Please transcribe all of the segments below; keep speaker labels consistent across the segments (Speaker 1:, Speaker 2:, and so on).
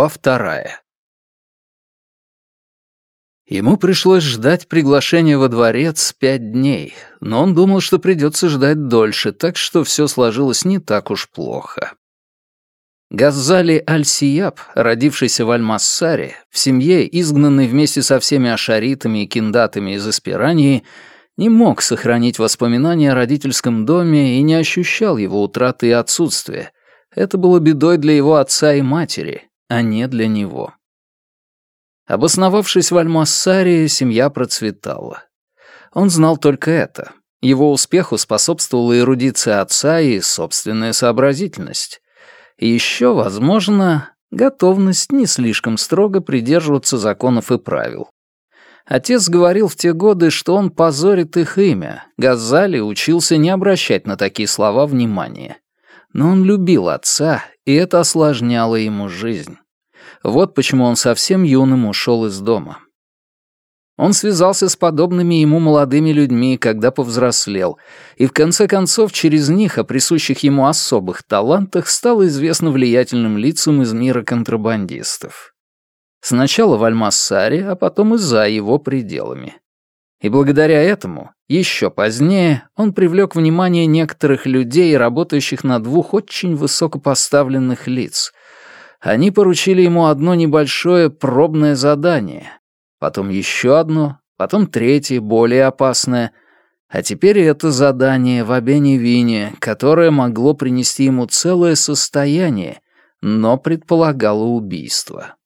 Speaker 1: Глава вторая. Ему пришлось ждать приглашения во дворец пять дней, но он думал, что придется ждать дольше, так что все сложилось не так уж плохо. Газзали Аль-Сияб, родившийся в Аль-Массаре, в семье, изгнанный вместе со всеми ашаритами и киндатами из Аспирании, не мог сохранить воспоминания о родительском доме и не ощущал его утраты и отсутствия. Это было бедой для его отца и матери, а не для него. Обосновавшись в Аль-Массаре, семья процветала. Он знал только это. Его успеху способствовала эрудиция отца и собственная сообразительность. И еще, возможно, готовность не слишком строго придерживаться законов и правил. Отец говорил в те годы, что он позорит их имя. Газали учился не обращать на такие слова внимания. Но он любил отца, и это осложняло ему жизнь. Вот почему он совсем юным ушел из дома. Он связался с подобными ему молодыми людьми, когда повзрослел, и в конце концов через них о присущих ему особых талантах стало известно влиятельным лицам из мира контрабандистов. Сначала в Альмассаре, а потом и за его пределами. И благодаря этому, еще позднее, он привлек внимание некоторых людей, работающих на двух очень высокопоставленных лиц. Они поручили ему одно небольшое пробное задание потом еще одно, потом третье, более опасное, а теперь это задание в Абене-Вине, которое могло принести ему целое состояние, но предполагало убийство.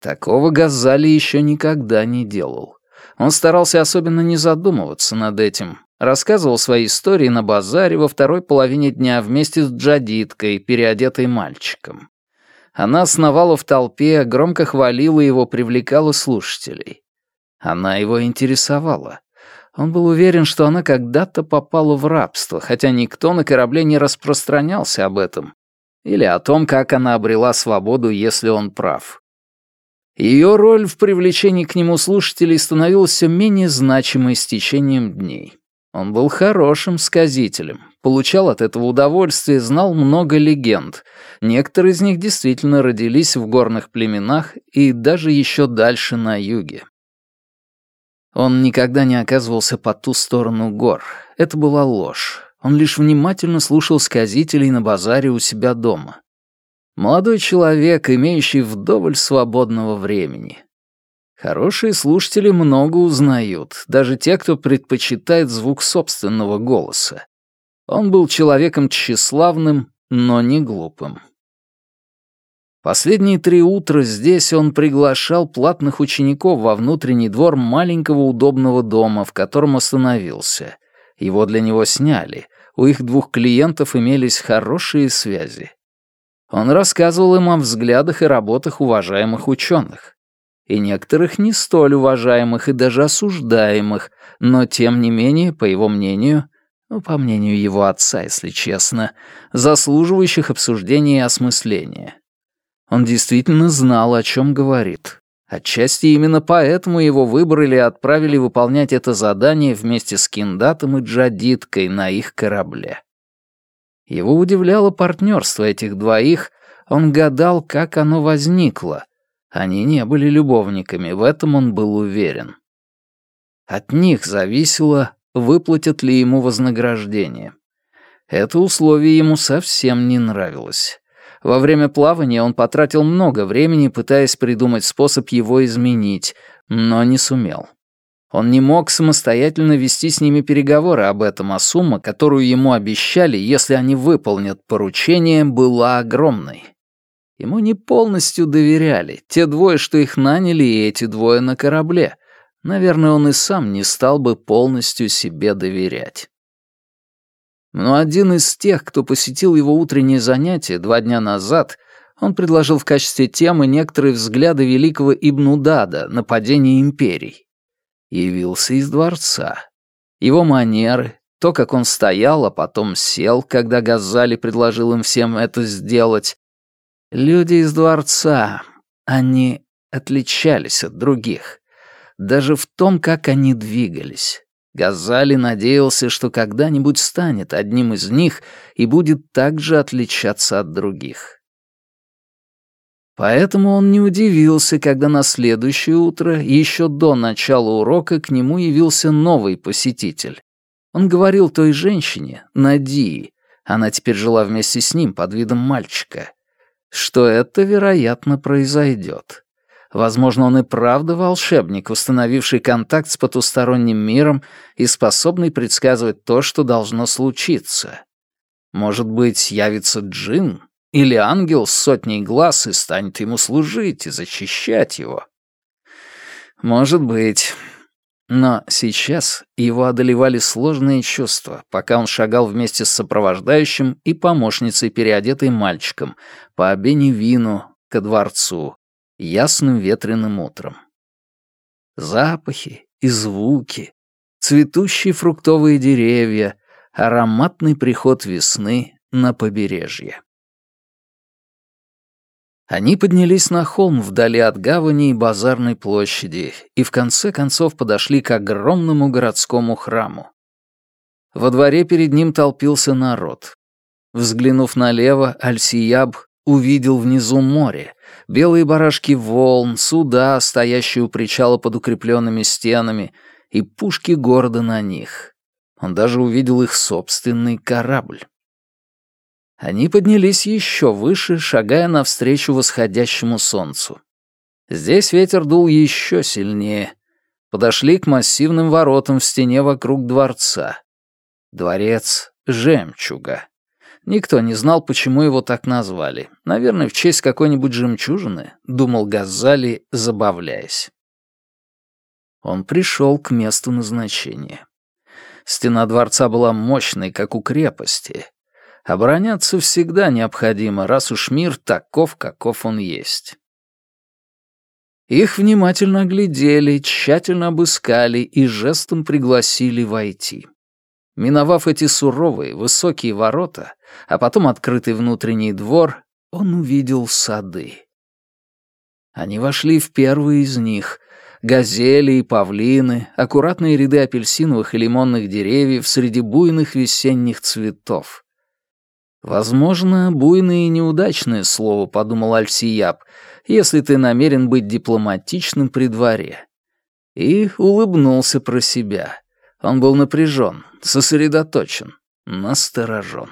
Speaker 1: Такого Газали еще никогда не делал. Он старался особенно не задумываться над этим, рассказывал свои истории на базаре во второй половине дня вместе с Джадиткой, переодетой мальчиком. Она сновала в толпе, громко хвалила его, привлекала слушателей. Она его интересовала. Он был уверен, что она когда-то попала в рабство, хотя никто на корабле не распространялся об этом. Или о том, как она обрела свободу, если он прав. Ее роль в привлечении к нему слушателей становилась все менее значимой с течением дней. Он был хорошим сказителем, получал от этого удовольствие, знал много легенд. Некоторые из них действительно родились в горных племенах и даже еще дальше на юге. Он никогда не оказывался по ту сторону гор. Это была ложь. Он лишь внимательно слушал сказителей на базаре у себя дома. Молодой человек, имеющий вдоволь свободного времени. Хорошие слушатели много узнают, даже те, кто предпочитает звук собственного голоса. Он был человеком тщеславным, но не глупым. Последние три утра здесь он приглашал платных учеников во внутренний двор маленького удобного дома, в котором остановился. Его для него сняли. У их двух клиентов имелись хорошие связи. Он рассказывал им о взглядах и работах уважаемых ученых. И некоторых не столь уважаемых и даже осуждаемых, но тем не менее, по его мнению, по мнению его отца, если честно, заслуживающих обсуждения и осмысления. Он действительно знал, о чем говорит. Отчасти именно поэтому его выбрали и отправили выполнять это задание вместе с Киндатом и Джадиткой на их корабле. Его удивляло партнерство этих двоих, он гадал, как оно возникло. Они не были любовниками, в этом он был уверен. От них зависело, выплатят ли ему вознаграждение. Это условие ему совсем не нравилось. Во время плавания он потратил много времени, пытаясь придумать способ его изменить, но не сумел. Он не мог самостоятельно вести с ними переговоры об этом, а сумма, которую ему обещали, если они выполнят поручение, была огромной. Ему не полностью доверяли, те двое, что их наняли, и эти двое на корабле. Наверное, он и сам не стал бы полностью себе доверять. Но один из тех, кто посетил его утреннее занятие два дня назад, он предложил в качестве темы некоторые взгляды великого Ибнудада на падение империй. Явился из дворца. Его манеры, то, как он стоял, а потом сел, когда Газали предложил им всем это сделать. Люди из дворца, они отличались от других даже в том, как они двигались. Газали надеялся, что когда-нибудь станет одним из них и будет также отличаться от других. Поэтому он не удивился, когда на следующее утро, еще до начала урока, к нему явился новый посетитель. Он говорил той женщине, Надии, она теперь жила вместе с ним под видом мальчика, что это, вероятно, произойдет. Возможно, он и правда волшебник, установивший контакт с потусторонним миром и способный предсказывать то, что должно случиться. Может быть, явится джин или ангел с сотней глаз и станет ему служить и защищать его. Может быть. Но сейчас его одолевали сложные чувства, пока он шагал вместе с сопровождающим и помощницей, переодетой мальчиком, по обене вину ко дворцу, ясным ветреным утром. Запахи и звуки, цветущие фруктовые деревья, ароматный приход весны на побережье. Они поднялись на холм вдали от гавани и базарной площади и в конце концов подошли к огромному городскому храму. Во дворе перед ним толпился народ. Взглянув налево, Альсияб увидел внизу море, белые барашки волн, суда, стоящие у причала под укрепленными стенами, и пушки города на них. Он даже увидел их собственный корабль. Они поднялись еще выше, шагая навстречу восходящему солнцу. Здесь ветер дул еще сильнее. Подошли к массивным воротам в стене вокруг дворца. Дворец жемчуга. Никто не знал, почему его так назвали. Наверное, в честь какой-нибудь жемчужины, думал Газали, забавляясь. Он пришел к месту назначения. Стена дворца была мощной, как у крепости. Обороняться всегда необходимо, раз уж мир таков, каков он есть. Их внимательно оглядели, тщательно обыскали и жестом пригласили войти. Миновав эти суровые, высокие ворота, а потом открытый внутренний двор, он увидел сады. Они вошли в первый из них. Газели и павлины, аккуратные ряды апельсиновых и лимонных деревьев среди буйных весенних цветов. «Возможно, буйное и неудачное слово», — подумал Альсияб, «если ты намерен быть дипломатичным при дворе». И улыбнулся про себя. Он был напряжен, сосредоточен, насторожен.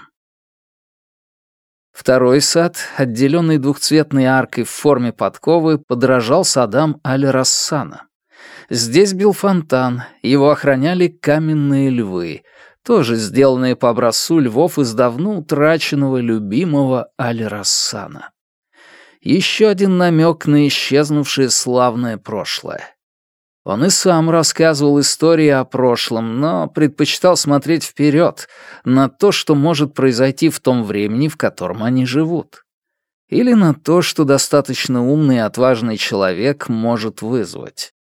Speaker 1: Второй сад, отделенный двухцветной аркой в форме подковы, подражал садам Аль-Рассана. Здесь бил фонтан, его охраняли каменные львы, тоже сделанные по образцу львов из давно утраченного любимого Аль-Рассана. Еще один намек на исчезнувшее славное прошлое. Он и сам рассказывал истории о прошлом, но предпочитал смотреть вперед, на то, что может произойти в том времени, в котором они живут. Или на то, что достаточно умный и отважный человек может вызвать.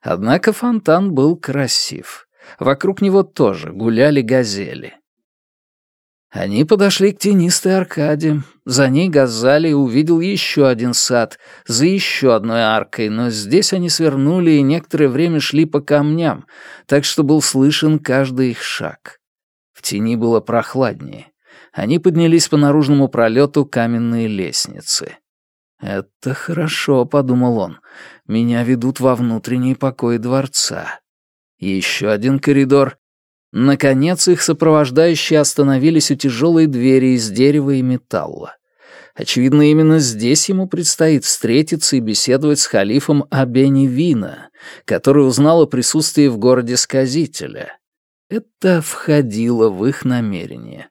Speaker 1: Однако фонтан был красив. Вокруг него тоже гуляли газели. Они подошли к тенистой аркаде. За ней Газали увидел еще один сад, за еще одной аркой, но здесь они свернули и некоторое время шли по камням, так что был слышен каждый их шаг. В тени было прохладнее. Они поднялись по наружному пролету каменные лестницы. «Это хорошо», — подумал он. «Меня ведут во внутренний покой дворца». Еще один коридор, Наконец их сопровождающие остановились у тяжелой двери из дерева и металла. Очевидно, именно здесь ему предстоит встретиться и беседовать с халифом Абени Вина, который узнал о присутствии в городе сказителя. Это входило в их намерение.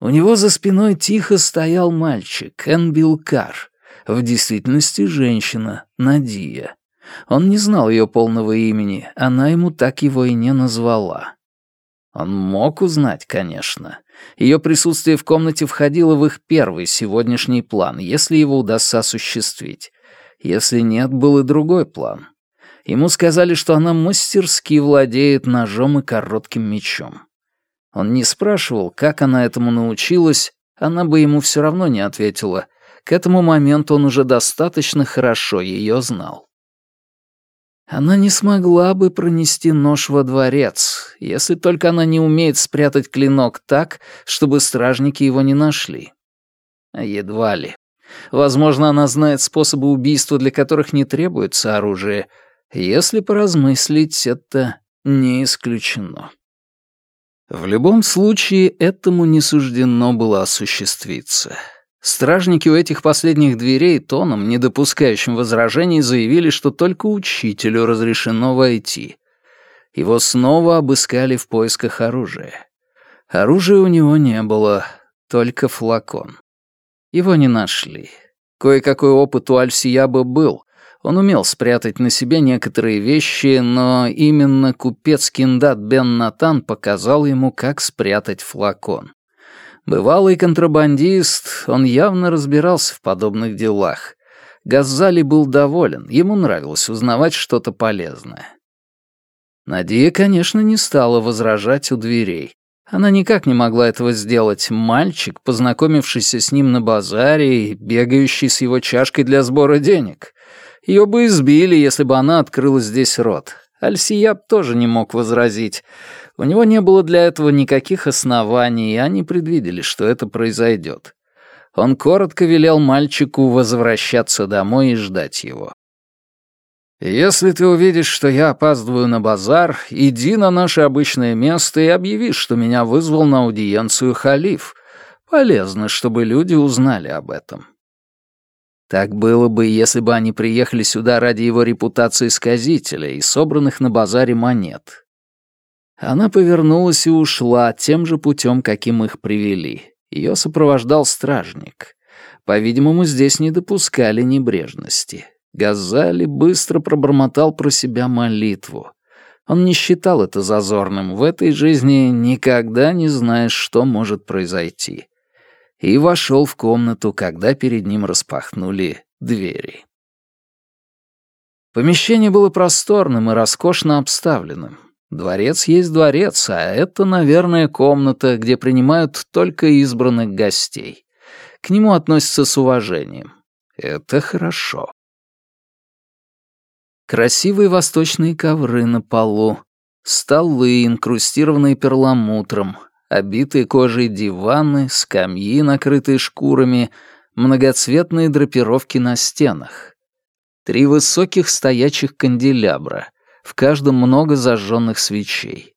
Speaker 1: У него за спиной тихо стоял мальчик, Энбилкар, в действительности женщина, Надия. Он не знал ее полного имени, она ему так его и не назвала. Он мог узнать, конечно. Ее присутствие в комнате входило в их первый сегодняшний план, если его удастся осуществить. Если нет, был и другой план. Ему сказали, что она мастерски владеет ножом и коротким мечом. Он не спрашивал, как она этому научилась, она бы ему все равно не ответила. К этому моменту он уже достаточно хорошо ее знал. Она не смогла бы пронести нож во дворец, если только она не умеет спрятать клинок так, чтобы стражники его не нашли. А едва ли. Возможно, она знает способы убийства, для которых не требуется оружие. Если поразмыслить, это не исключено. В любом случае, этому не суждено было осуществиться. Стражники у этих последних дверей тоном, не допускающим возражений, заявили, что только учителю разрешено войти. Его снова обыскали в поисках оружия. Оружия у него не было, только флакон. Его не нашли. Кое-какой опыт у Альсияба был. Он умел спрятать на себе некоторые вещи, но именно купец Киндат Бен Натан показал ему, как спрятать флакон. Бывалый контрабандист, он явно разбирался в подобных делах. Газзали был доволен, ему нравилось узнавать что-то полезное. Надия, конечно, не стала возражать у дверей. Она никак не могла этого сделать. Мальчик, познакомившийся с ним на базаре и бегающий с его чашкой для сбора денег. Ее бы избили, если бы она открыла здесь рот. Альсияб тоже не мог возразить. У него не было для этого никаких оснований, и они предвидели, что это произойдет. Он коротко велел мальчику возвращаться домой и ждать его. «Если ты увидишь, что я опаздываю на базар, иди на наше обычное место и объяви, что меня вызвал на аудиенцию халиф. Полезно, чтобы люди узнали об этом». Так было бы, если бы они приехали сюда ради его репутации сказителя и собранных на базаре монет. Она повернулась и ушла тем же путем, каким их привели. Ее сопровождал стражник. По-видимому, здесь не допускали небрежности. Газали быстро пробормотал про себя молитву. Он не считал это зазорным. В этой жизни никогда не знаешь, что может произойти. И вошел в комнату, когда перед ним распахнули двери. Помещение было просторным и роскошно обставленным. Дворец есть дворец, а это, наверное, комната, где принимают только избранных гостей. К нему относятся с уважением. Это хорошо. Красивые восточные ковры на полу, столы, инкрустированные перламутром, обитые кожей диваны, скамьи, накрытые шкурами, многоцветные драпировки на стенах. Три высоких стоячих канделябра, в каждом много зажженных свечей.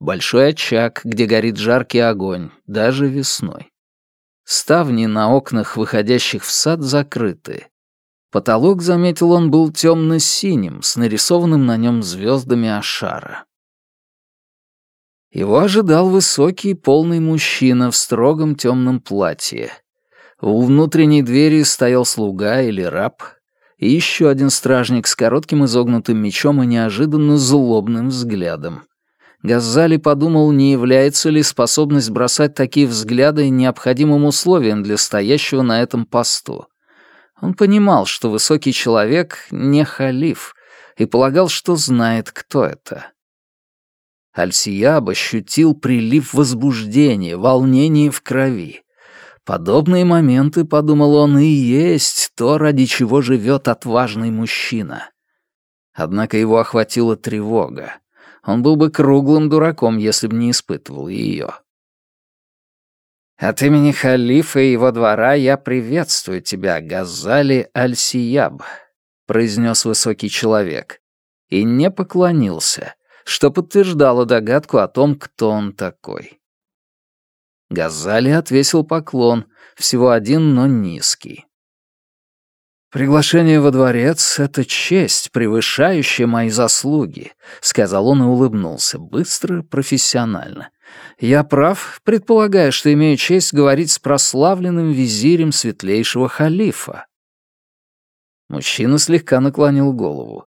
Speaker 1: Большой очаг, где горит жаркий огонь, даже весной. Ставни на окнах, выходящих в сад, закрыты. Потолок, заметил он, был темно-синим, с нарисованным на нем звездами Ашара. Его ожидал высокий, полный мужчина в строгом темном платье. У внутренней двери стоял слуга или раб, и еще один стражник с коротким изогнутым мечом и неожиданно злобным взглядом. Газали подумал, не является ли способность бросать такие взгляды необходимым условием для стоящего на этом посту. Он понимал, что высокий человек не халиф, и полагал, что знает, кто это. Альсияб ощутил прилив возбуждения, волнения в крови. Подобные моменты, подумал он, и есть то, ради чего живет отважный мужчина. Однако его охватила тревога. Он был бы круглым дураком, если бы не испытывал ее. От имени халифа и его двора я приветствую тебя, Газали Аль-Сияб», — произнес высокий человек, и не поклонился, что подтверждало догадку о том, кто он такой. Газали отвесил поклон, всего один, но низкий. «Приглашение во дворец — это честь, превышающая мои заслуги», — сказал он и улыбнулся, быстро, профессионально. Я прав, предполагая, что имею честь говорить с прославленным визирем светлейшего халифа. Мужчина слегка наклонил голову.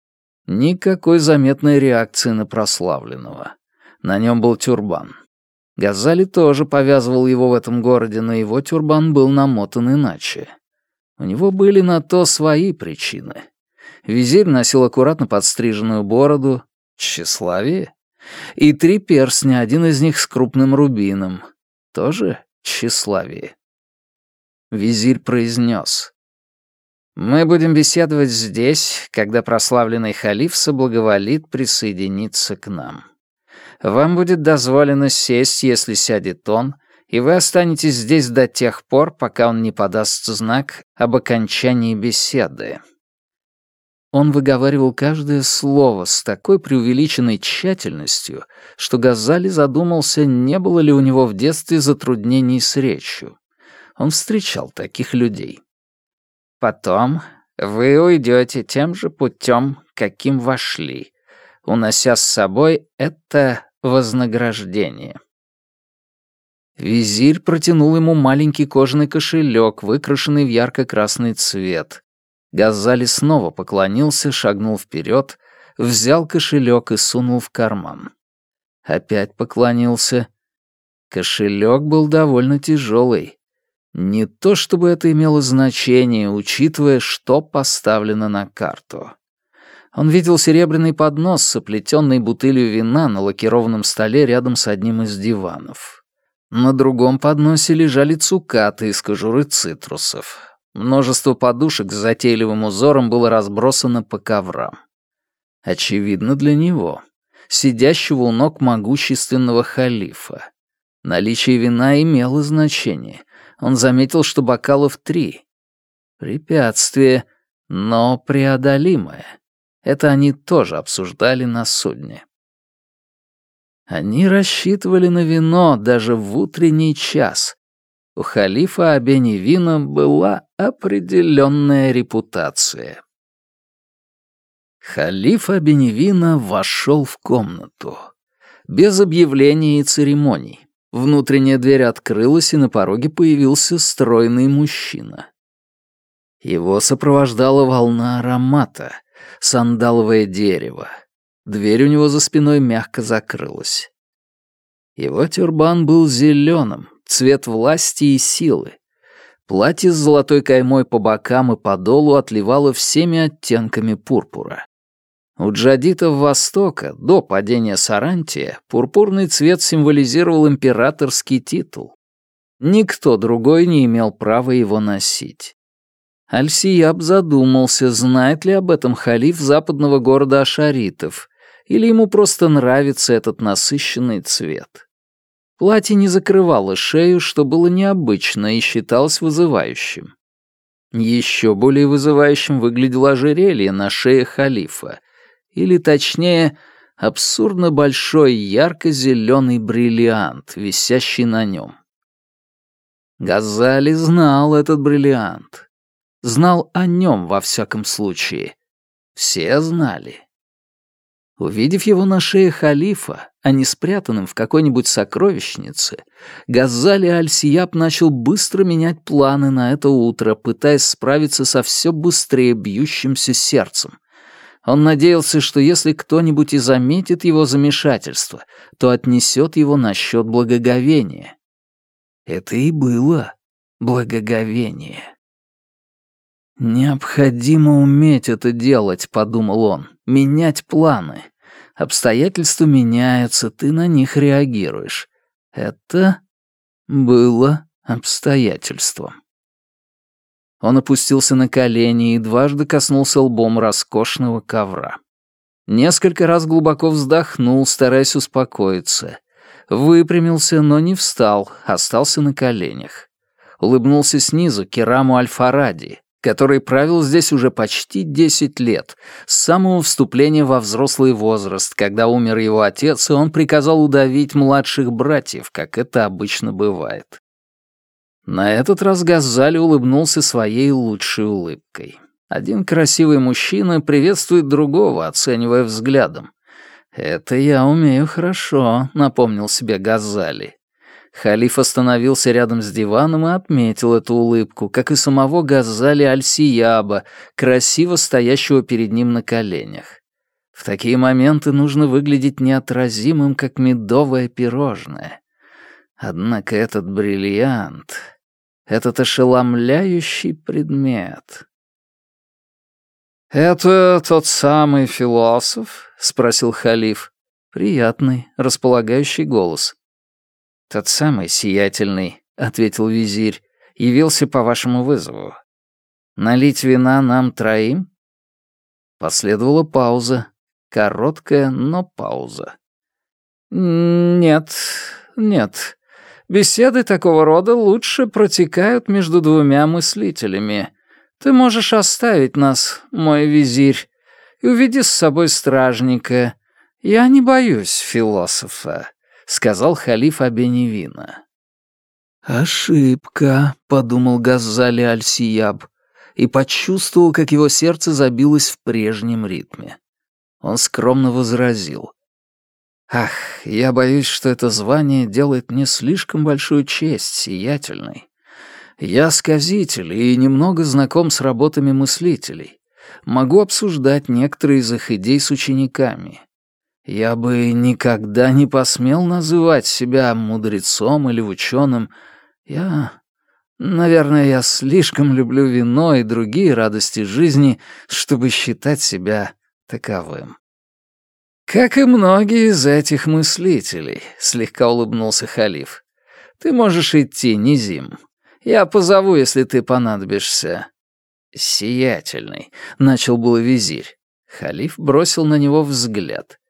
Speaker 1: Никакой заметной реакции на прославленного. На нем был тюрбан. Газали тоже повязывал его в этом городе, но его тюрбан был намотан иначе. У него были на то свои причины. Визирь носил аккуратно подстриженную бороду. Тщеславие? И три перстня, один из них с крупным рубином. Тоже тщеславие. Визирь произнес. «Мы будем беседовать здесь, когда прославленный халиф соблаговолит присоединиться к нам. Вам будет дозволено сесть, если сядет он, и вы останетесь здесь до тех пор, пока он не подаст знак об окончании беседы». Он выговаривал каждое слово с такой преувеличенной тщательностью, что Газали задумался, не было ли у него в детстве затруднений с речью. Он встречал таких людей. «Потом вы уйдете тем же путем, каким вошли, унося с собой это вознаграждение». Визирь протянул ему маленький кожаный кошелек, выкрашенный в ярко-красный цвет. Газали снова поклонился, шагнул вперед, взял кошелек и сунул в карман. Опять поклонился. Кошелек был довольно тяжелый. Не то чтобы это имело значение, учитывая, что поставлено на карту. Он видел серебряный поднос с оплетенной бутылью вина на лакированном столе рядом с одним из диванов. На другом подносе лежали цукаты из кожуры цитрусов. Множество подушек с затейливым узором было разбросано по коврам. Очевидно для него, сидящего у ног могущественного халифа. Наличие вина имело значение. Он заметил, что бокалов три. Препятствие, но преодолимое. Это они тоже обсуждали на судне. Они рассчитывали на вино даже в утренний час, у халифа Абеневина была определенная репутация. Халиф Абеневина вошел в комнату. Без объявления и церемоний. Внутренняя дверь открылась, и на пороге появился стройный мужчина. Его сопровождала волна аромата, сандаловое дерево. Дверь у него за спиной мягко закрылась. Его тюрбан был зеленым, цвет власти и силы. Платье с золотой каймой по бокам и по долу отливало всеми оттенками пурпура. У джадитов Востока, до падения Сарантия, пурпурный цвет символизировал императорский титул. Никто другой не имел права его носить. Аль-Сияб задумался, знает ли об этом халиф западного города Ашаритов, или ему просто нравится этот насыщенный цвет. Платье не закрывало шею, что было необычно и считалось вызывающим. Еще более вызывающим выглядело ожерелье на шее халифа, или, точнее, абсурдно большой ярко-зеленый бриллиант, висящий на нем. Газали знал этот бриллиант. Знал о нем, во всяком случае. Все знали. Увидев его на шее халифа, а не спрятанным в какой-нибудь сокровищнице, Газали Аль-Сияб начал быстро менять планы на это утро, пытаясь справиться со все быстрее бьющимся сердцем. Он надеялся, что если кто-нибудь и заметит его замешательство, то отнесет его на счет благоговения. Это и было благоговение. «Необходимо уметь это делать», — подумал он, — «менять планы. Обстоятельства меняются, ты на них реагируешь. Это было обстоятельством». Он опустился на колени и дважды коснулся лбом роскошного ковра. Несколько раз глубоко вздохнул, стараясь успокоиться. Выпрямился, но не встал, остался на коленях. Улыбнулся снизу Кераму Альфаради, который правил здесь уже почти 10 лет, с самого вступления во взрослый возраст, когда умер его отец, и он приказал удавить младших братьев, как это обычно бывает. На этот раз Газали улыбнулся своей лучшей улыбкой. Один красивый мужчина приветствует другого, оценивая взглядом. «Это я умею хорошо», — напомнил себе Газали. Халиф остановился рядом с диваном и отметил эту улыбку, как и самого Газали Аль-Сияба, красиво стоящего перед ним на коленях. В такие моменты нужно выглядеть неотразимым, как медовое пирожное. Однако этот бриллиант, этот ошеломляющий предмет... «Это тот самый философ?» — спросил халиф. Приятный, располагающий голос. «Тот самый сиятельный», — ответил визирь, — «явился по вашему вызову. Налить вина нам троим?» Последовала пауза. Короткая, но пауза. «Нет, нет. Беседы такого рода лучше протекают между двумя мыслителями. Ты можешь оставить нас, мой визирь, и уведи с собой стражника. Я не боюсь философа», — сказал халиф Абеневина. «Ошибка», — подумал Газзали Аль-Сияб и почувствовал, как его сердце забилось в прежнем ритме. Он скромно возразил. «Ах, я боюсь, что это звание делает мне слишком большую честь, сиятельный. Я сказитель и немного знаком с работами мыслителей. Могу обсуждать некоторые из их идей с учениками. Я бы никогда не посмел называть себя мудрецом или ученым. Я... Наверное, я слишком люблю вино и другие радости жизни, чтобы считать себя таковым. «Как и многие из этих мыслителей», — слегка улыбнулся халиф. «Ты можешь идти, Низим. Я позову, если ты понадобишься». «Сиятельный», — начал был визирь. Халиф бросил на него взгляд.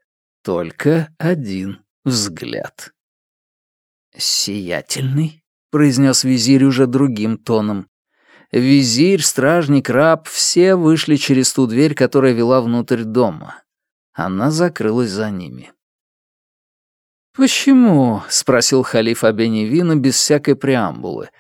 Speaker 1: Только один взгляд. «Сиятельный?» — произнес визирь уже другим тоном. Визирь, стражник, раб — все вышли через ту дверь, которая вела внутрь дома. Она закрылась за ними. «Почему?» — спросил халиф Абеневина без всякой преамбулы.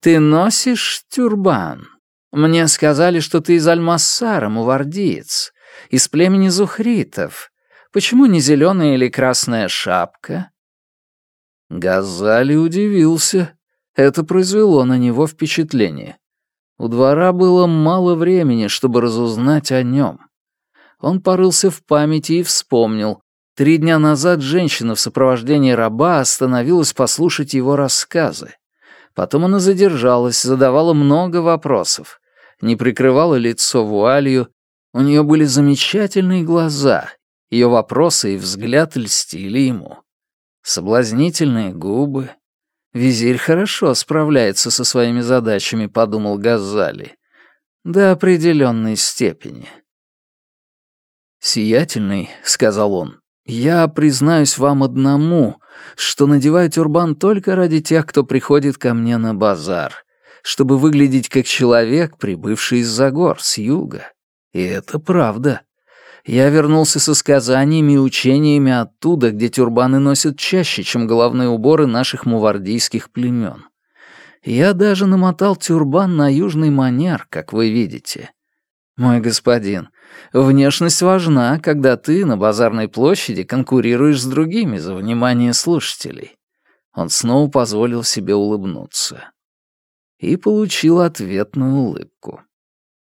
Speaker 1: «Ты носишь тюрбан? Мне сказали, что ты из Альмассара, мувардиец, из племени зухритов. Почему не зеленая или красная шапка?» Газали удивился. Это произвело на него впечатление. У двора было мало времени, чтобы разузнать о нем. Он порылся в памяти и вспомнил. Три дня назад женщина в сопровождении раба остановилась послушать его рассказы. Потом она задержалась, задавала много вопросов. Не прикрывала лицо вуалью. У нее были замечательные глаза. Ее вопросы и взгляд льстили ему. Соблазнительные губы. Визирь хорошо справляется со своими задачами, подумал Газали. До определенной степени. «Сиятельный», — сказал он, — «я признаюсь вам одному, что надеваю тюрбан только ради тех, кто приходит ко мне на базар, чтобы выглядеть как человек, прибывший из-за гор, с юга. И это правда. Я вернулся со сказаниями и учениями оттуда, где тюрбаны носят чаще, чем головные уборы наших мувардийских племен. Я даже намотал тюрбан на южный манер, как вы видите. Мой господин, Внешность важна, когда ты на базарной площади конкурируешь с другими за внимание слушателей. Он снова позволил себе улыбнуться. И получил ответную улыбку.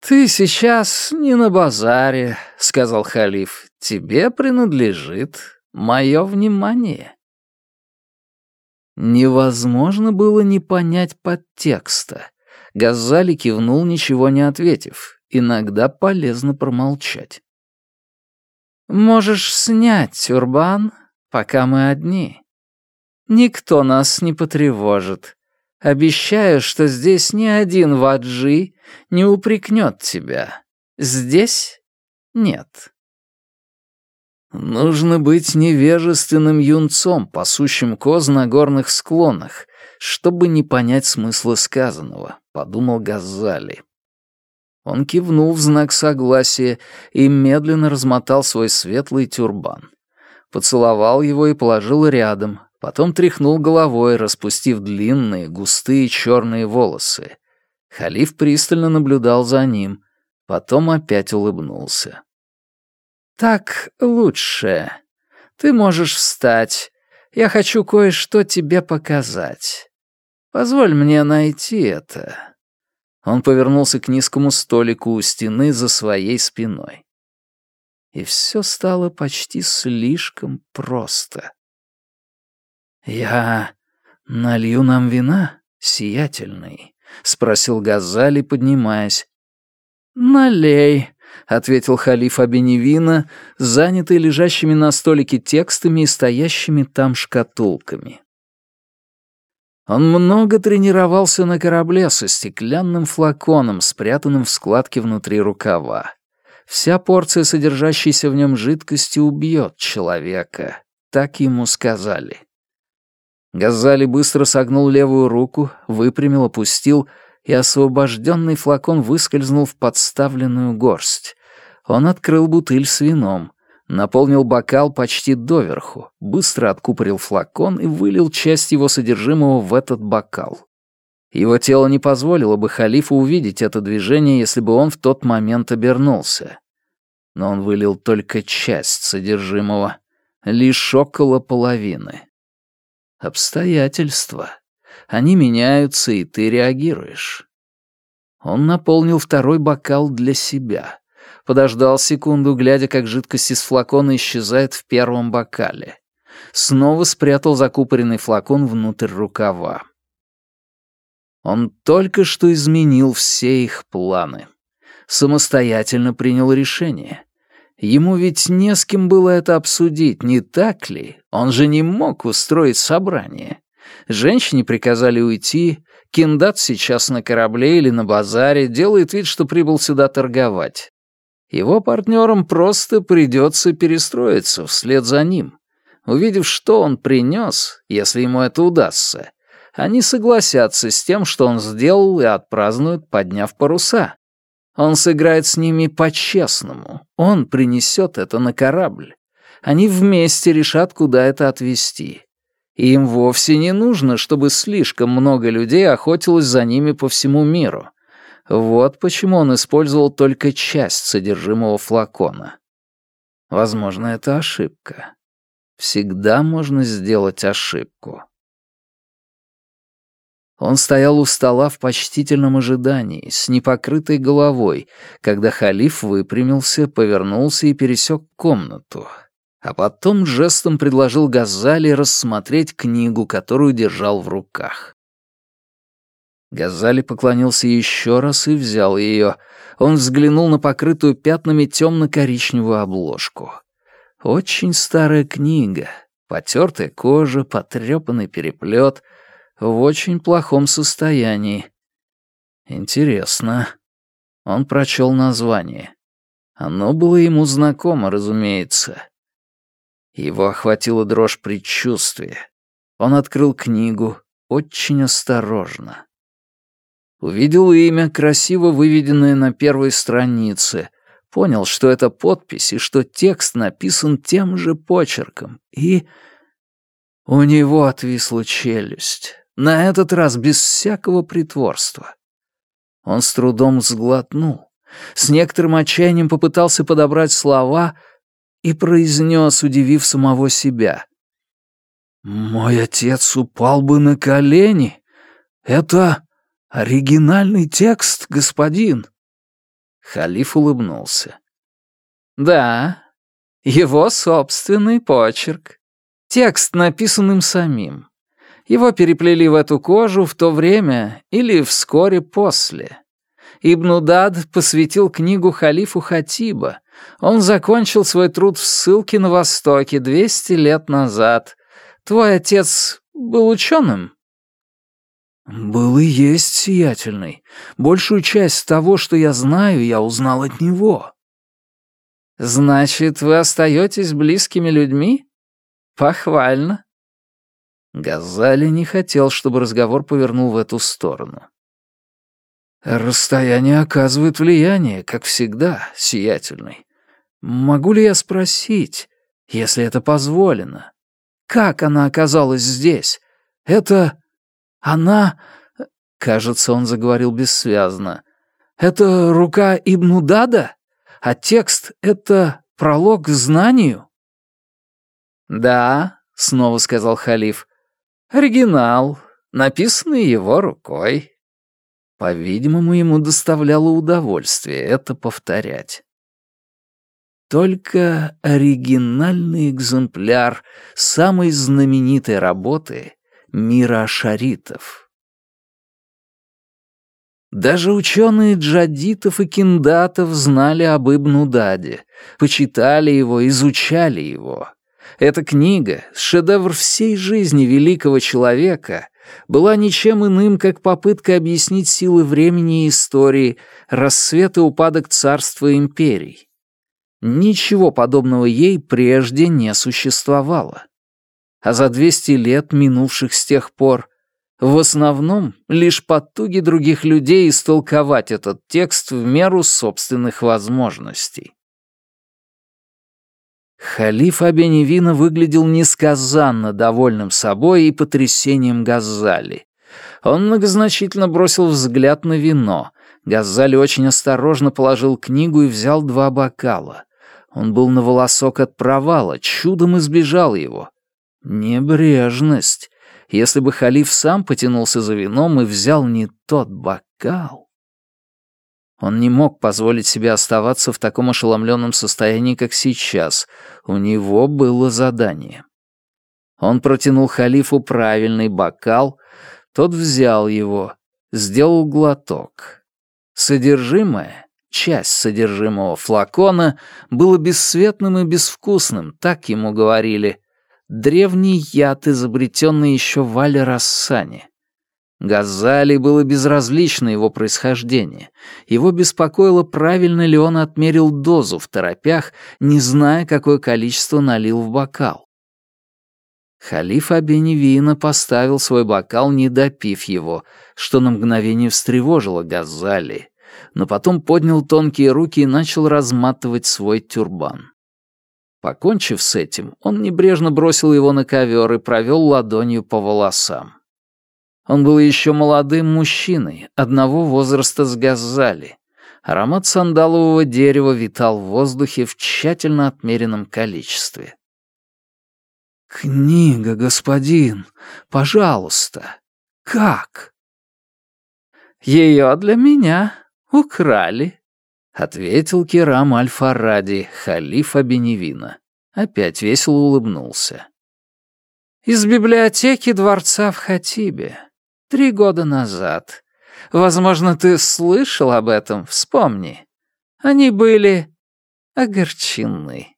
Speaker 1: «Ты сейчас не на базаре», — сказал халиф. «Тебе принадлежит мое внимание». Невозможно было не понять подтекста. Газали кивнул, ничего не ответив, иногда полезно промолчать. «Можешь снять тюрбан, пока мы одни. Никто нас не потревожит. Обещаю, что здесь ни один ваджи не упрекнет тебя. Здесь нет». «Нужно быть невежественным юнцом, пасущим коз на горных склонах, чтобы не понять смысла сказанного», — подумал Газали. Он кивнул в знак согласия и медленно размотал свой светлый тюрбан. Поцеловал его и положил рядом, потом тряхнул головой, распустив длинные, густые черные волосы. Халиф пристально наблюдал за ним, потом опять улыбнулся. «Так лучше. Ты можешь встать. Я хочу кое-что тебе показать. Позволь мне найти это». Он повернулся к низкому столику у стены за своей спиной. И все стало почти слишком просто. «Я налью нам вина, сиятельный?» — спросил Газали, поднимаясь. «Налей», — ответил халиф Абеневина, занятый лежащими на столике текстами и стоящими там шкатулками. Он много тренировался на корабле со стеклянным флаконом, спрятанным в складке внутри рукава. Вся порция, содержащейся в нем жидкости, убьет человека. Так ему сказали. Газали быстро согнул левую руку, выпрямил, опустил, и освобожденный флакон выскользнул в подставленную горсть. Он открыл бутыль с вином, наполнил бокал почти доверху, быстро откупорил флакон и вылил часть его содержимого в этот бокал. Его тело не позволило бы халифу увидеть это движение, если бы он в тот момент обернулся. Но он вылил только часть содержимого, лишь около половины. Обстоятельства. Они меняются, и ты реагируешь. Он наполнил второй бокал для себя. Подождал секунду, глядя, как жидкость из флакона исчезает в первом бокале. Снова спрятал закупоренный флакон внутрь рукава. Он только что изменил все их планы. Самостоятельно принял решение. Ему ведь не с кем было это обсудить, не так ли? Он же не мог устроить собрание. Женщине приказали уйти, Киндат сейчас на корабле или на базаре, делает вид, что прибыл сюда торговать. Его партнерам просто придется перестроиться вслед за ним. Увидев, что он принес, если ему это удастся, они согласятся с тем, что он сделал, и отпразднуют, подняв паруса. Он сыграет с ними по-честному. Он принесет это на корабль. Они вместе решат, куда это отвезти. Им вовсе не нужно, чтобы слишком много людей охотилось за ними по всему миру. Вот почему он использовал только часть содержимого флакона. Возможно, это ошибка. Всегда можно сделать ошибку. Он стоял у стола в почтительном ожидании, с непокрытой головой, когда халиф выпрямился, повернулся и пересек комнату. А потом жестом предложил Газали рассмотреть книгу, которую держал в руках. Газали поклонился еще раз и взял ее. Он взглянул на покрытую пятнами темно-коричневую обложку. Очень старая книга, потертая кожа, потрепанный переплет — в очень плохом состоянии. Интересно. Он прочел название. Оно было ему знакомо, разумеется. Его охватила дрожь предчувствия. Он открыл книгу очень осторожно. Увидел имя, красиво выведенное на первой странице. Понял, что это подпись и что текст написан тем же почерком. И... У него отвисла челюсть. На этот раз без всякого притворства. Он с трудом сглотнул, с некоторым отчаянием попытался подобрать слова и произнес, удивив самого себя. «Мой отец упал бы на колени. Это оригинальный текст, господин». Халиф улыбнулся. «Да, его собственный почерк. Текст написан им самим. Его переплели в эту кожу в то время или вскоре после. Ибн Дад посвятил книгу халифу Хатиба. Он закончил свой труд в ссылке на Востоке 200 лет назад. Твой отец был ученым? «Был и есть сиятельный. Большую часть того, что я знаю, я узнал от него». «Значит, вы остаетесь близкими людьми? Похвально. Газали не хотел, чтобы разговор повернул в эту сторону. «Расстояние оказывает влияние, как всегда, сиятельный. Могу ли я спросить, если это позволено? Как она оказалась здесь? Это... она...» Кажется, он заговорил бессвязно. «Это рука Ибн Дада? А текст — это пролог к знанию?» «Да», — снова сказал халиф, Оригинал, написанный его рукой. По-видимому, ему доставляло удовольствие это повторять. Только оригинальный экземпляр самой знаменитой работы мира ашаритов. Даже ученые джадитов и киндатов знали об Ибн Даде, почитали его, изучали его. Эта книга, шедевр всей жизни великого человека, была ничем иным, как попытка объяснить силы времени и истории, рассвет и упадок царства и империй. Ничего подобного ей прежде не существовало. а за 200 лет, минувших с тех пор, в основном лишь потуги других людей истолковать этот текст в меру собственных возможностей. Халиф Абеневина выглядел несказанно довольным собой и потрясением Газали. Он многозначительно бросил взгляд на вино. Газали очень осторожно положил книгу и взял два бокала. Он был на волосок от провала, чудом избежал его. Небрежность. Если бы халиф сам потянулся за вином и взял не тот бокал... Он не мог позволить себе оставаться в таком ошеломленном состоянии, как сейчас. У него было задание. Он протянул халифу правильный бокал, тот взял его, сделал глоток. Содержимое, часть содержимого флакона, было бесцветным и безвкусным, так ему говорили. Древний яд, изобретенный еще в Аль-Рассане. Газали было безразлично его происхождение. Его беспокоило, правильно ли он отмерил дозу в торопях, не зная, какое количество налил в бокал. Халиф Абеневина поставил свой бокал, не допив его, что на мгновение встревожило Газали, но потом поднял тонкие руки и начал разматывать свой тюрбан. Покончив с этим, он небрежно бросил его на ковер и провел ладонью по волосам. Он был еще молодым мужчиной, одного возраста с Газали. Аромат сандалового дерева витал в воздухе в тщательно отмеренном количестве. «Книга, господин, пожалуйста. Как?» «Ее для меня украли», — ответил Керам Аль-Фаради, халифа Беневина. Опять весело улыбнулся. «Из библиотеки дворца в Хатибе. Три года назад. Возможно, ты слышал об этом, вспомни. Они были огорчены.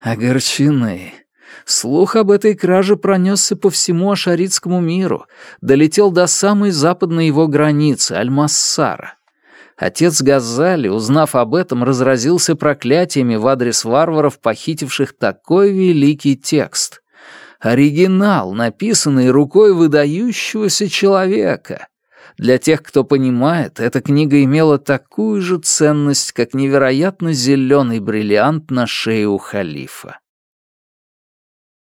Speaker 1: Огорчены. Слух об этой краже пронесся по всему ашаритскому миру, долетел до самой западной его границы, Аль-Массара. Отец Газали, узнав об этом, разразился проклятиями в адрес варваров, похитивших такой великий текст. Оригинал, написанный рукой выдающегося человека. Для тех, кто понимает, эта книга имела такую же ценность, как невероятно зеленый бриллиант на шее у халифа.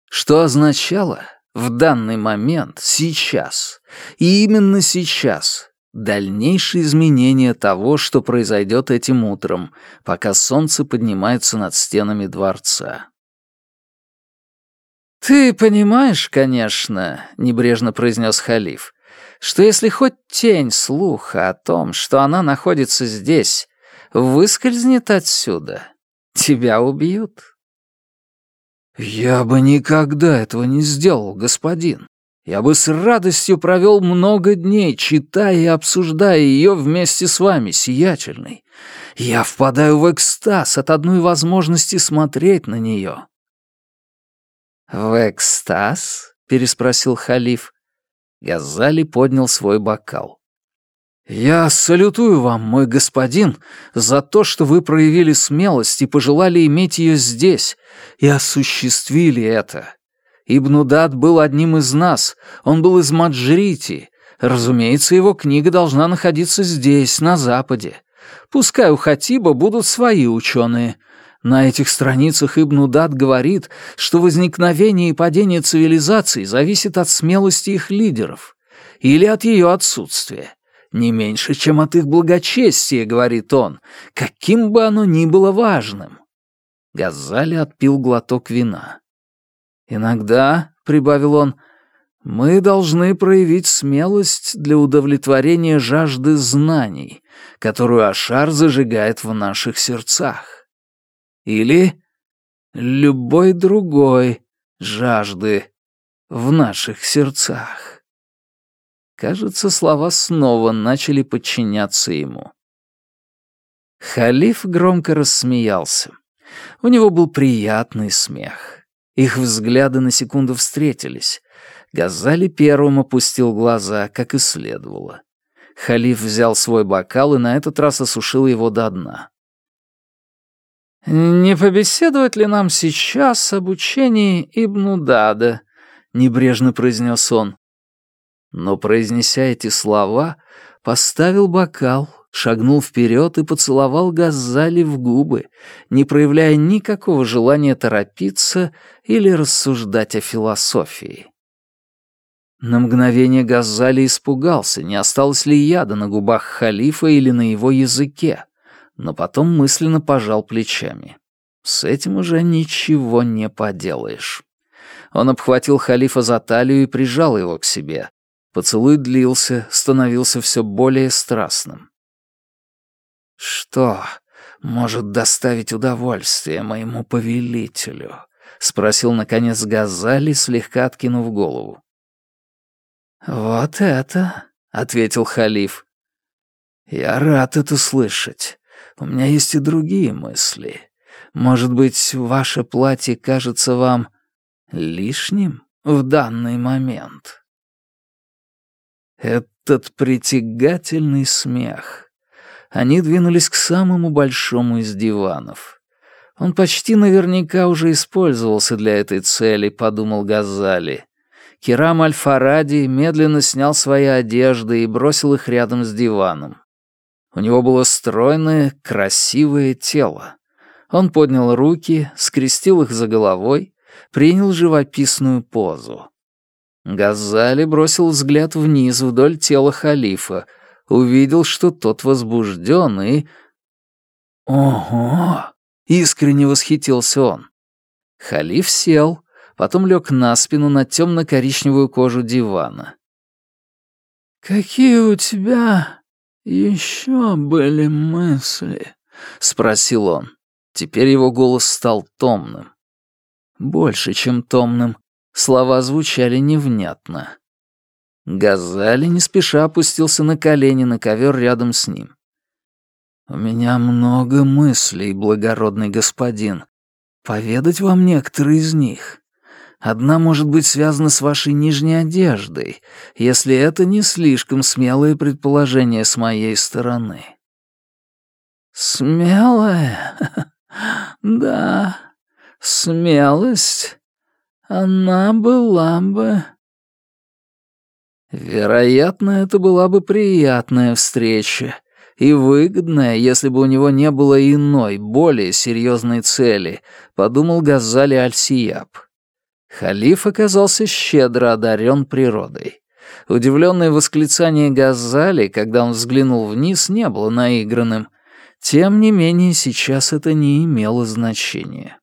Speaker 1: Что означало в данный момент, сейчас, и именно сейчас, дальнейшее изменение того, что произойдет этим утром, пока солнце поднимается над стенами дворца. «Ты понимаешь, конечно», — небрежно произнес халиф, «что если хоть тень слуха о том, что она находится здесь, выскользнет отсюда, тебя убьют». «Я бы никогда этого не сделал, господин. Я бы с радостью провел много дней, читая и обсуждая ее вместе с вами, сиятельный. Я впадаю в экстаз от одной возможности смотреть на нее. «В экстаз?» — переспросил халиф. Газали поднял свой бокал. «Я салютую вам, мой господин, за то, что вы проявили смелость и пожелали иметь ее здесь, и осуществили это. Ибнудат был одним из нас, он был из Маджрити. Разумеется, его книга должна находиться здесь, на Западе. Пускай у Хатиба будут свои ученые, на этих страницах Ибн Удат говорит, что возникновение и падение цивилизаций зависит от смелости их лидеров или от ее отсутствия. Не меньше, чем от их благочестия, говорит он, каким бы оно ни было важным. Газали отпил глоток вина. «Иногда», — прибавил он, — «мы должны проявить смелость для удовлетворения жажды знаний, которую Ашар зажигает в наших сердцах. Или любой другой жажды в наших сердцах. Кажется, слова снова начали подчиняться ему. Халиф громко рассмеялся. У него был приятный смех. Их взгляды на секунду встретились. Газали первым опустил глаза, как и следовало. Халиф взял свой бокал и на этот раз осушил его до дна. «Не побеседовать ли нам сейчас об учении Ибну Дада?» — небрежно произнес он. Но, произнеся эти слова, поставил бокал, шагнул вперед и поцеловал Газали в губы, не проявляя никакого желания торопиться или рассуждать о философии. На мгновение Газали испугался, не осталось ли яда на губах халифа или на его языке, но потом мысленно пожал плечами. С этим уже ничего не поделаешь. Он обхватил халифа за талию и прижал его к себе. Поцелуй длился, становился все более страстным. «Что может доставить удовольствие моему повелителю?» — спросил, наконец, Газали, слегка откинув голову. «Вот это», — ответил халиф. «Я рад это слышать. У меня есть и другие мысли. Может быть, ваше платье кажется вам лишним в данный момент?» Этот притягательный смех. Они двинулись к самому большому из диванов. Он почти наверняка уже использовался для этой цели, подумал Газали. Кирам Аль-Фаради медленно снял свои одежды и бросил их рядом с диваном. У него было стройное, красивое тело. Он поднял руки, скрестил их за головой, принял живописную позу. Газали бросил взгляд вниз вдоль тела халифа, увидел, что тот возбужден и... «Ого!» — искренне восхитился он. Халиф сел, потом лег на спину на темно-коричневую кожу дивана. «Какие у тебя еще были мысли?» — спросил он. Теперь его голос стал томным. Больше, чем томным. Слова звучали невнятно. Газали не спеша опустился на колени на ковер рядом с ним. «У меня много мыслей, благородный господин. Поведать вам некоторые из них. Одна может быть связана с вашей нижней одеждой, если это не слишком смелое предположение с моей стороны». «Смелое? Да, смелость. Она была бы...» Вероятно, это была бы приятная встреча и выгодная, если бы у него не было иной, более серьезной цели, подумал Газали Аль-Сияб. Халиф оказался щедро одарен природой. Удивленное восклицание Газали, когда он взглянул вниз, не было наигранным. Тем не менее, сейчас это не имело значения.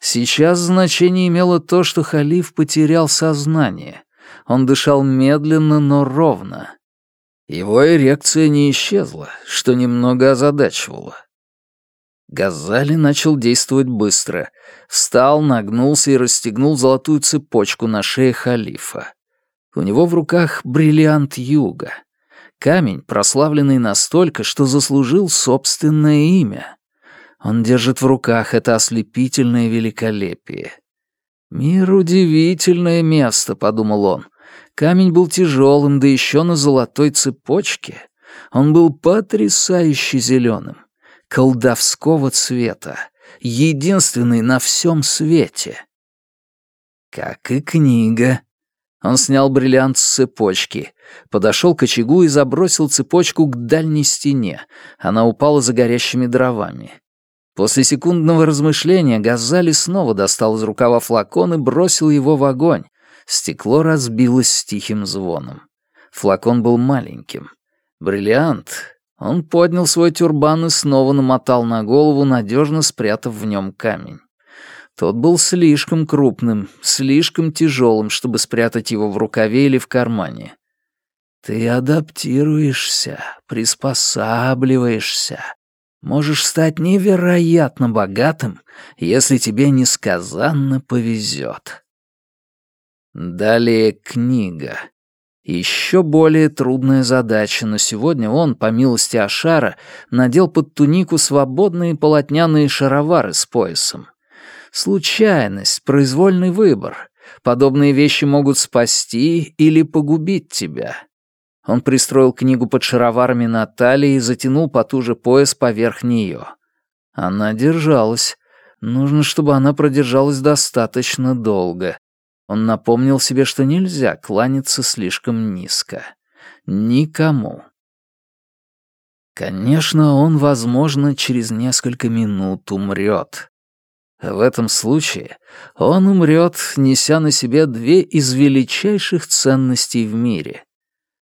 Speaker 1: Сейчас значение имело то, что халиф потерял сознание. Он дышал медленно, но ровно. Его эрекция не исчезла, что немного озадачивало. Газали начал действовать быстро. Встал, нагнулся и расстегнул золотую цепочку на шее халифа. У него в руках бриллиант юга. Камень, прославленный настолько, что заслужил собственное имя. Он держит в руках это ослепительное великолепие. «Мир — удивительное место», — подумал он. Камень был тяжелым, да еще на золотой цепочке. Он был потрясающе зеленым колдовского цвета, единственный на всем свете. Как и книга. Он снял бриллиант с цепочки, подошел к очагу и забросил цепочку к дальней стене. Она упала за горящими дровами. После секундного размышления Газали снова достал из рукава флакон и бросил его в огонь. Стекло разбилось с тихим звоном. Флакон был маленьким. Бриллиант он поднял свой тюрбан и снова намотал на голову, надежно спрятав в нем камень. Тот был слишком крупным, слишком тяжелым, чтобы спрятать его в рукаве или в кармане. Ты адаптируешься, приспосабливаешься. Можешь стать невероятно богатым, если тебе несказанно повезет. Далее книга. Еще более трудная задача, но сегодня он, по милости Ашара, надел под тунику свободные полотняные шаровары с поясом. Случайность, произвольный выбор. Подобные вещи могут спасти или погубить тебя. Он пристроил книгу под шароварами на талии и затянул потуже пояс поверх нее. Она держалась. Нужно, чтобы она продержалась достаточно долго. Он напомнил себе, что нельзя кланяться слишком низко. Никому. Конечно, он, возможно, через несколько минут умрет. В этом случае он умрет, неся на себе две из величайших ценностей в мире.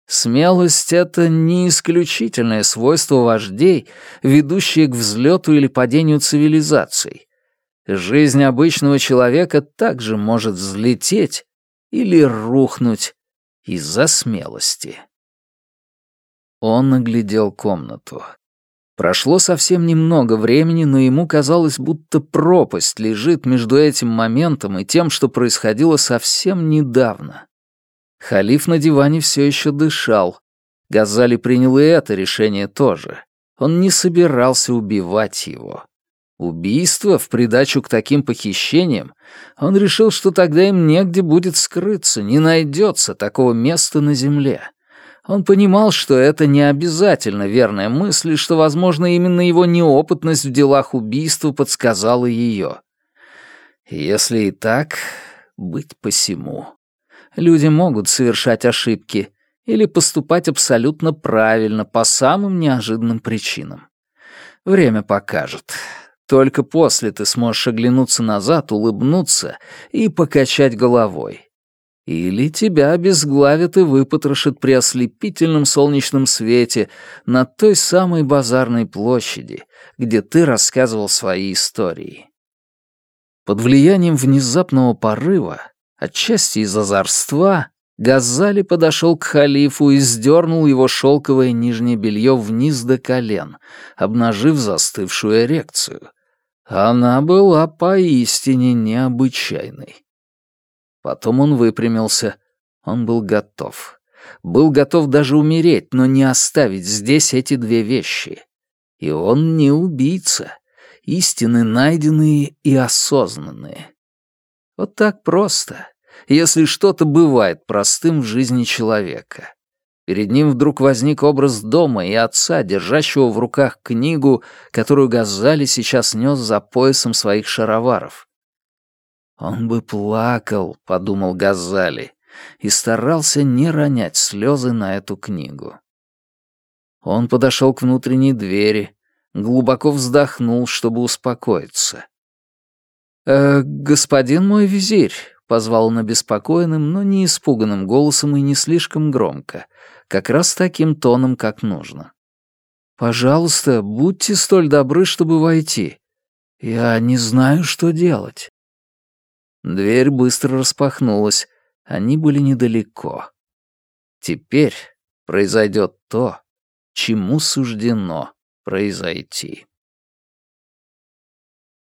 Speaker 1: Смелость — это не исключительное свойство вождей, ведущее к взлету или падению цивилизаций. Жизнь обычного человека также может взлететь или рухнуть из-за смелости. Он оглядел комнату. Прошло совсем немного времени, но ему казалось, будто пропасть лежит между этим моментом и тем, что происходило совсем недавно. Халиф на диване все еще дышал. Газали принял и это решение тоже. Он не собирался убивать его. Убийство в придачу к таким похищениям, он решил, что тогда им негде будет скрыться, не найдется такого места на земле. Он понимал, что это не обязательно верная мысль, и что, возможно, именно его неопытность в делах убийства подсказала ее. Если и так, быть посему. Люди могут совершать ошибки или поступать абсолютно правильно по самым неожиданным причинам. Время покажет. Только после ты сможешь оглянуться назад, улыбнуться и покачать головой. Или тебя обезглавят и выпотрошат при ослепительном солнечном свете на той самой базарной площади, где ты рассказывал свои истории. Под влиянием внезапного порыва, отчасти из озорства, Газали подошел к халифу и сдернул его шелковое нижнее белье вниз до колен, обнажив застывшую эрекцию. Она была поистине необычайной. Потом он выпрямился. Он был готов. Был готов даже умереть, но не оставить здесь эти две вещи. И он не убийца. Истины найденные и осознанные. Вот так просто. Если что-то бывает простым в жизни человека. Перед ним вдруг возник образ дома и отца, держащего в руках книгу, которую Газали сейчас нес за поясом своих шароваров. «Он бы плакал», — подумал Газали, и старался не ронять слезы на эту книгу. Он подошел к внутренней двери, глубоко вздохнул, чтобы успокоиться. «Э, «Господин мой визирь», — позвал он обеспокоенным, но не испуганным голосом и не слишком громко, как раз таким тоном, как нужно. «Пожалуйста, будьте столь добры, чтобы войти. Я не знаю, что делать». Дверь быстро распахнулась. Они были недалеко. Теперь произойдет то, чему суждено произойти.